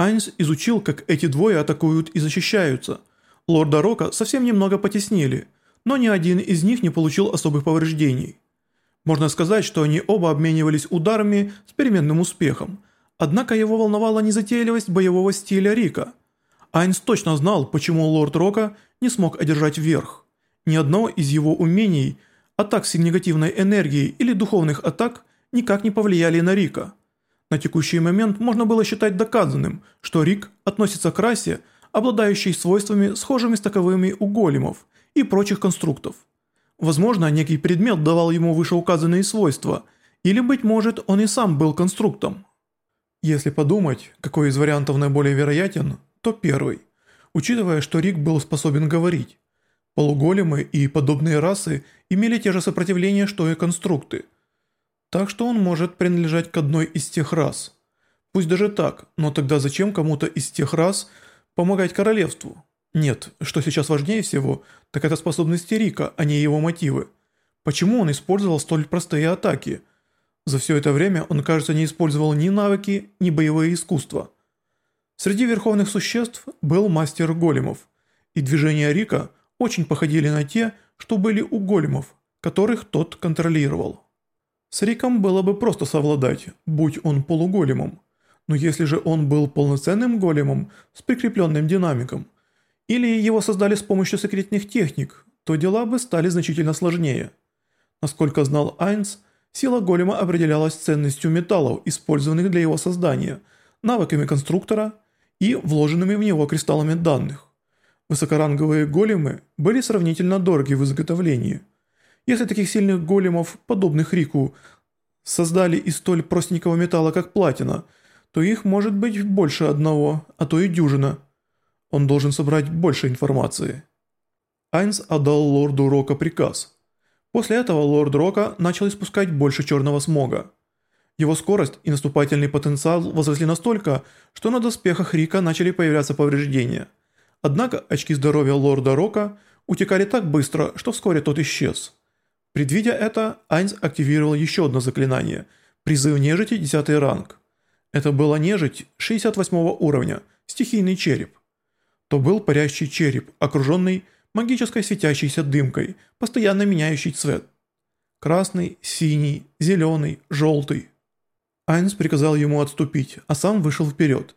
Айнс изучил, как эти двое атакуют и защищаются. Лорда Рока совсем немного потеснили, но ни один из них не получил особых повреждений. Можно сказать, что они оба обменивались ударами с переменным успехом, однако его волновала незатейливость боевого стиля Рика. Айнс точно знал, почему лорд Рока не смог одержать верх. Ни одно из его умений, атак с негативной энергией или духовных атак никак не повлияли на Рика. На текущий момент можно было считать доказанным, что Рик относится к расе, обладающей свойствами, схожими с таковыми у големов и прочих конструктов. Возможно, некий предмет давал ему вышеуказанные свойства, или, быть может, он и сам был конструктом. Если подумать, какой из вариантов наиболее вероятен, то первый. Учитывая, что Рик был способен говорить. Полуголемы и подобные расы имели те же сопротивления, что и конструкты – так что он может принадлежать к одной из тех рас. Пусть даже так, но тогда зачем кому-то из тех рас помогать королевству? Нет, что сейчас важнее всего, так это способности Рика, а не его мотивы. Почему он использовал столь простые атаки? За все это время он, кажется, не использовал ни навыки, ни боевые искусства. Среди верховных существ был мастер големов, и движения Рика очень походили на те, что были у големов, которых тот контролировал. С Риком было бы просто совладать, будь он полуголемом. Но если же он был полноценным големом с прикрепленным динамиком, или его создали с помощью секретных техник, то дела бы стали значительно сложнее. Насколько знал Айнс, сила голема определялась ценностью металлов, использованных для его создания, навыками конструктора и вложенными в него кристаллами данных. Высокоранговые големы были сравнительно дороги в изготовлении – если таких сильных големов, подобных Рику, создали из столь простенького металла, как платина, то их может быть больше одного, а то и дюжина. Он должен собрать больше информации. Айнс отдал лорду Рока приказ. После этого лорд Рока начал испускать больше черного смога. Его скорость и наступательный потенциал возросли настолько, что на доспехах Рика начали появляться повреждения. Однако очки здоровья лорда Рока утекали так быстро, что вскоре тот исчез. Предвидя это, Айнс активировал еще одно заклинание – призыв нежити 10 ранг. Это была нежить 68 уровня, стихийный череп. То был парящий череп, окруженный магической светящейся дымкой, постоянно меняющий цвет. Красный, синий, зеленый, желтый. Айнс приказал ему отступить, а сам вышел вперед.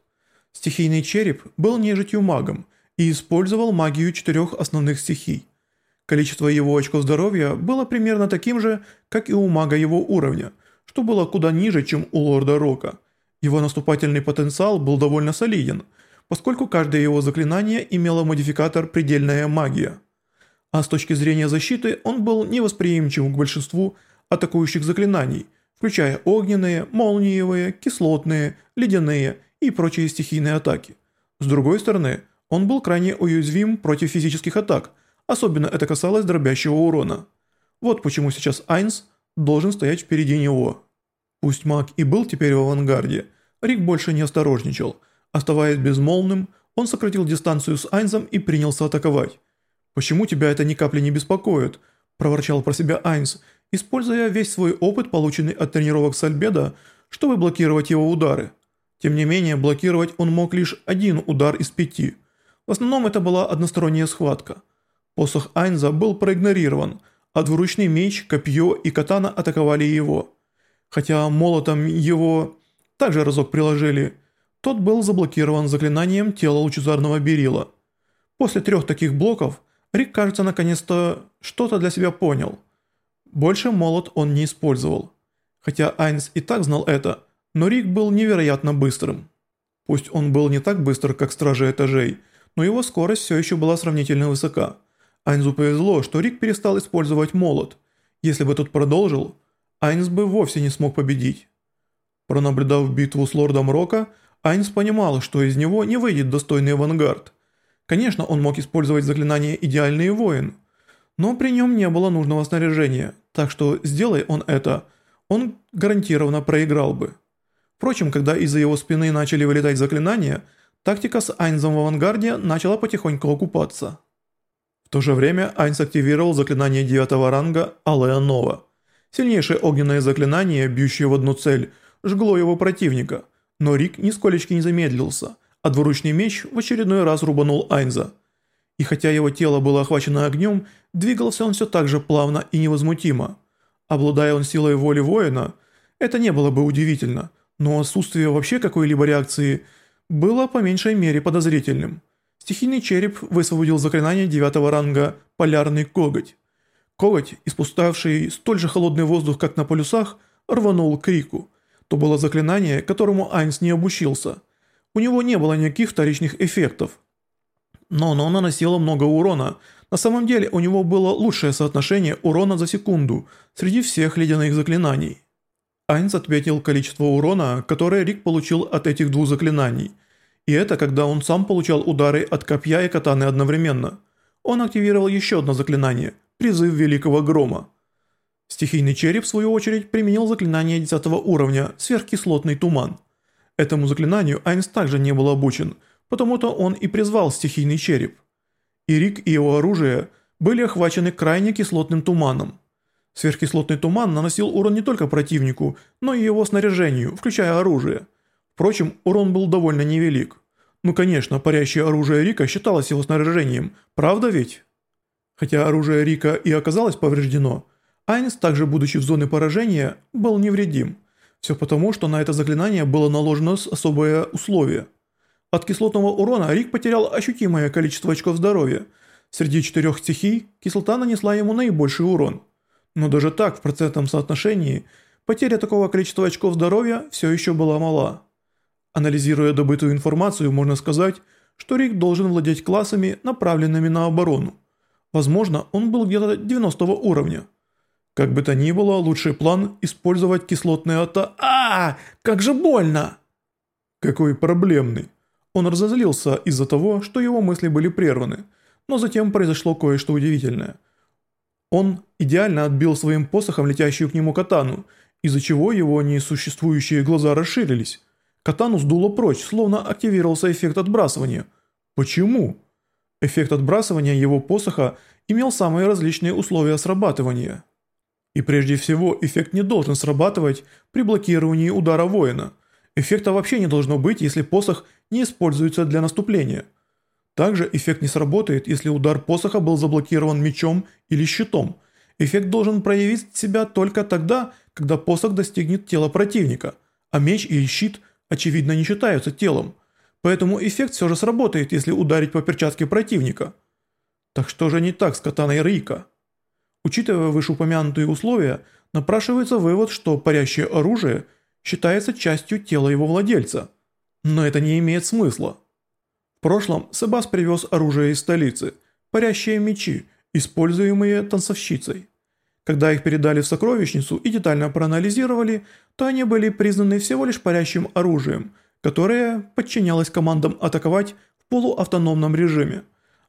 Стихийный череп был нежитью магом и использовал магию четырех основных стихий – Количество его очков здоровья было примерно таким же, как и у мага его уровня, что было куда ниже, чем у лорда Рока. Его наступательный потенциал был довольно солиден, поскольку каждое его заклинание имело модификатор «предельная магия». А с точки зрения защиты он был невосприимчив к большинству атакующих заклинаний, включая огненные, молниевые, кислотные, ледяные и прочие стихийные атаки. С другой стороны, он был крайне уязвим против физических атак – Особенно это касалось дробящего урона. Вот почему сейчас Айнс должен стоять впереди него. Пусть маг и был теперь в авангарде, Рик больше не осторожничал. Оставаясь безмолвным, он сократил дистанцию с Айнзом и принялся атаковать. «Почему тебя это ни капли не беспокоит?» – проворчал про себя Айнс, используя весь свой опыт, полученный от тренировок с Альбедо, чтобы блокировать его удары. Тем не менее, блокировать он мог лишь один удар из пяти. В основном это была односторонняя схватка – Посох Айнза был проигнорирован, а двуручный меч, копье и катана атаковали его. Хотя молотом его также разок приложили, тот был заблокирован заклинанием тела лучезарного берила. После трех таких блоков Рик, кажется, наконец-то что-то для себя понял. Больше молот он не использовал. Хотя Айнс и так знал это, но Рик был невероятно быстрым. Пусть он был не так быстр, как стражи этажей, но его скорость все еще была сравнительно высока. Айнзу повезло, что Рик перестал использовать молот. Если бы тот продолжил, Айнс бы вовсе не смог победить. Пронаблюдав битву с лордом Рока, Айнс понимал, что из него не выйдет достойный авангард. Конечно, он мог использовать заклинание «Идеальный воин», но при нем не было нужного снаряжения, так что сделай он это, он гарантированно проиграл бы. Впрочем, когда из-за его спины начали вылетать заклинания, тактика с Айнзом в авангарде начала потихоньку окупаться то же время Айнс активировал заклинание девятого ранга Алея Нова. Сильнейшее огненное заклинание, бьющее в одну цель, жгло его противника, но Рик нисколечки не замедлился, а двуручный меч в очередной раз рубанул Айнза. И хотя его тело было охвачено огнем, двигался он все так же плавно и невозмутимо. Обладая он силой воли воина, это не было бы удивительно, но отсутствие вообще какой-либо реакции было по меньшей мере подозрительным. Стихийный череп высвободил заклинание девятого ранга «Полярный коготь». Коготь, испускавший столь же холодный воздух, как на полюсах, рванул к Рику. То было заклинание, которому Айнс не обучился. У него не было никаких вторичных эффектов. Но оно наносило много урона. На самом деле у него было лучшее соотношение урона за секунду среди всех ледяных заклинаний. Айнс отметил количество урона, которое Рик получил от этих двух заклинаний. И это когда он сам получал удары от копья и катаны одновременно. Он активировал еще одно заклинание – призыв Великого Грома. Стихийный череп, в свою очередь, применил заклинание 10 уровня «Сверхкислотный туман». Этому заклинанию Айнс также не был обучен, потому-то он и призвал стихийный череп. И Рик и его оружие были охвачены крайне кислотным туманом. Сверхкислотный туман наносил урон не только противнику, но и его снаряжению, включая оружие. Впрочем, урон был довольно невелик. Ну конечно, парящее оружие Рика считалось его снаряжением, правда ведь? Хотя оружие Рика и оказалось повреждено, Айнс, также будучи в зоне поражения, был невредим. Все потому, что на это заклинание было наложено особое условие. От кислотного урона Рик потерял ощутимое количество очков здоровья. Среди четырех стихий кислота нанесла ему наибольший урон. Но даже так, в процентном соотношении, потеря такого количества очков здоровья все еще была мала. Анализируя добытую информацию, можно сказать, что Рик должен владеть классами, направленными на оборону. Возможно, он был где-то 90 уровня. Как бы то ни было, лучший план – использовать кислотные ата... а, как же больно! Какой проблемный. Он разозлился из-за того, что его мысли были прерваны, но затем произошло кое-что удивительное. Он идеально отбил своим посохом летящую к нему катану, из-за чего его несуществующие глаза расширились. Катану сдуло прочь, словно активировался эффект отбрасывания. Почему? Эффект отбрасывания его посоха имел самые различные условия срабатывания. И прежде всего, эффект не должен срабатывать при блокировании удара воина. Эффекта вообще не должно быть, если посох не используется для наступления. Также эффект не сработает, если удар посоха был заблокирован мечом или щитом. Эффект должен проявить себя только тогда, когда посох достигнет тела противника, а меч или щит очевидно не считаются телом. Поэтому эффект все же сработает, если ударить по перчатке противника. Так что же не так с катаной Рика? Учитывая вышеупомянутые условия, напрашивается вывод, что парящее оружие считается частью тела его владельца. Но это не имеет смысла. В прошлом Себас привез оружие из столицы, парящие мечи, используемые танцовщицей. Когда их передали в сокровищницу и детально проанализировали, то они были признаны всего лишь парящим оружием, которое подчинялось командам атаковать в полуавтономном режиме.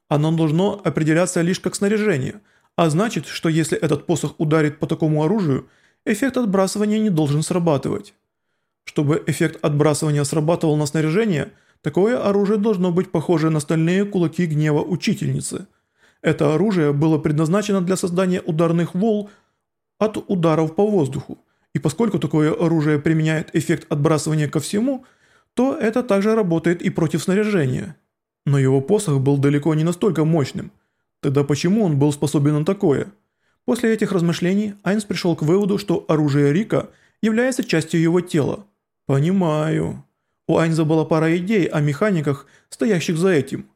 Оно должно определяться лишь как снаряжение – а значит, что если этот посох ударит по такому оружию, эффект отбрасывания не должен срабатывать. Чтобы эффект отбрасывания срабатывал на снаряжение, такое оружие должно быть похоже на стальные кулаки гнева учительницы. Это оружие было предназначено для создания ударных волн от ударов по воздуху, и поскольку такое оружие применяет эффект отбрасывания ко всему, то это также работает и против снаряжения. Но его посох был далеко не настолько мощным – Тогда почему он был способен на такое? После этих размышлений Айнс пришел к выводу, что оружие Рика является частью его тела. Понимаю. У Айнза была пара идей о механиках, стоящих за этим.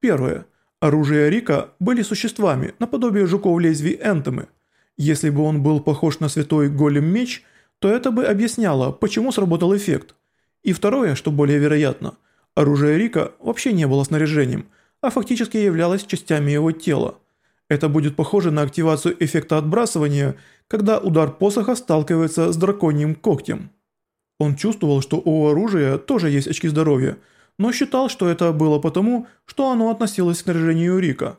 Первое. Оружие Рика были существами, наподобие жуков лезвий Энтемы. Если бы он был похож на святой голем-меч, то это бы объясняло, почему сработал эффект. И второе, что более вероятно, оружие Рика вообще не было снаряжением – а фактически являлась частями его тела. Это будет похоже на активацию эффекта отбрасывания, когда удар посоха сталкивается с драконьим когтем. Он чувствовал, что у оружия тоже есть очки здоровья, но считал, что это было потому, что оно относилось к снаряжению Рика.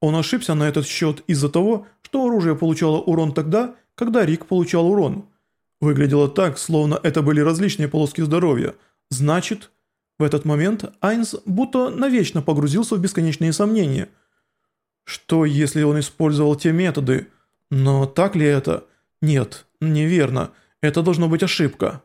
Он ошибся на этот счет из-за того, что оружие получало урон тогда, когда Рик получал урон. Выглядело так, словно это были различные полоски здоровья. Значит, в этот момент Айнс будто навечно погрузился в бесконечные сомнения. Что, если он использовал те методы? Но так ли это? Нет, неверно. Это должно быть ошибка.